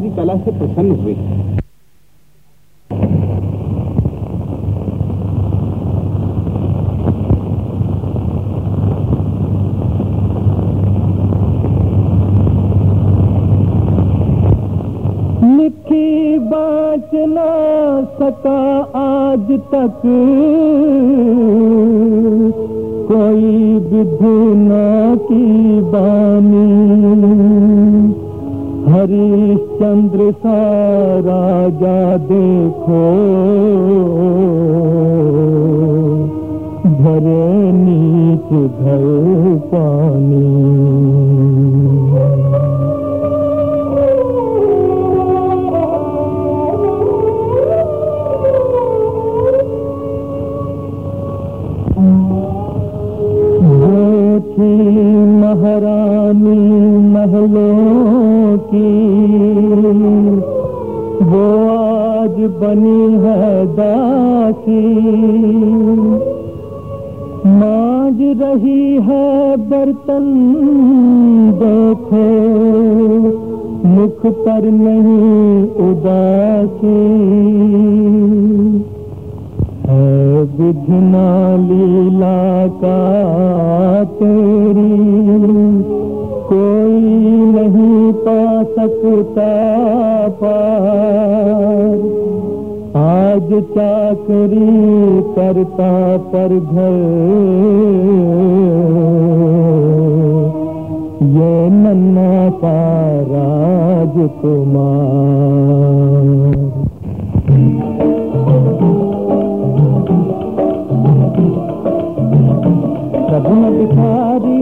कला से प्रसन्न हुए। लिखी बाँच ना सका आज तक। कोई विधुना की बानी। हरिश्चंद्र सा राजा देखो। भरे नीच भर पानी। माज रही है बर्तन, देखो। मुख पर नहीं उदासी। है विघ्ना लीला का तेरी। कोई नहीं पा सकता चाकरी करता पर घर। ये नन्ना सा राजकुमार प्रभु न बिखारियो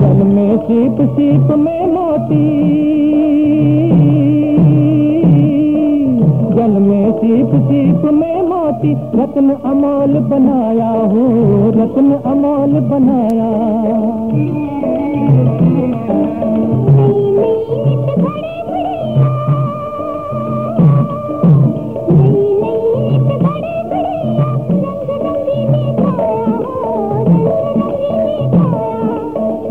जल में सीप सीप में मोती। जल में सीप सीप में मोती, रत्न अमाल बनाया हो, रत्न अमाल बनाया।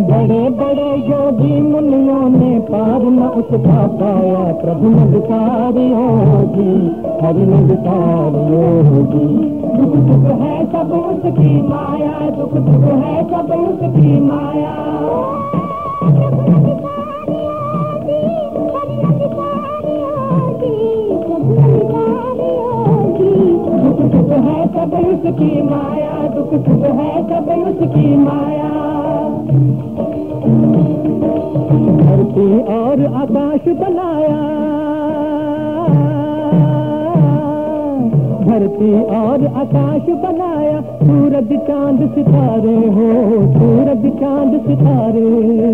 बड़े बड़े योगी मुनियों ने पार न उसका पाया प्रभु न होगी, हरि न होगी। दुख दुख है सब उसकी माया, दुख दुख है सब उसकी माया। है सब उसकी माया, दुख दुख है सब उसकी माया। धरती और आकाश बनाया। धरती और आकाश बनाया। सूरज चाँद सितारे हो, सूरज चाँद सितारे।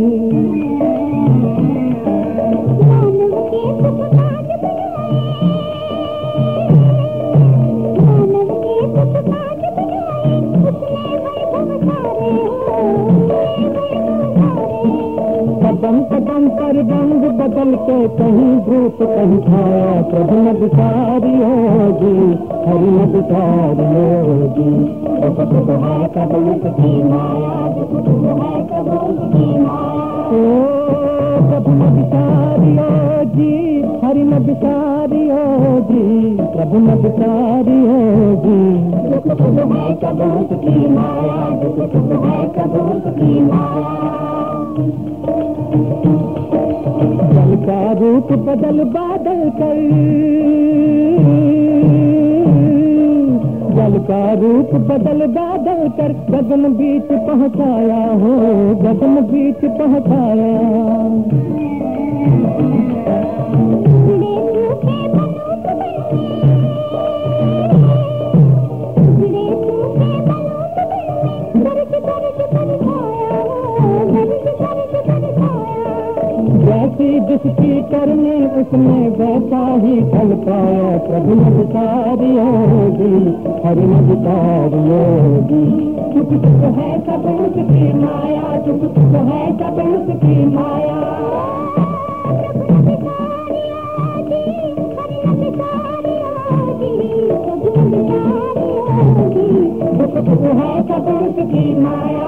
कदम कदम पर रंग बदल के कहीं रूप कहीं छाया। प्रभु न बिसारी होगी हरि न बिसारी होगी प्रभु न बिसारी होगी हरि न बिसारी होगी प्रभु न बिसारी होगी कबूत की माया। जल का रूप बदल बादल कर। जल का रूप बदल बादल कर। गगन बीच पहुँचाया हो, गगन बीच पहुँचाया। जैसी जिसकी करने उसने वैसा ही फल पाया। प्रभु नदकारी होगी हरि नदकारी होगी चुप चुप है सब उसकी माया, चुप चुप है सब की माया। है सबूत की माया।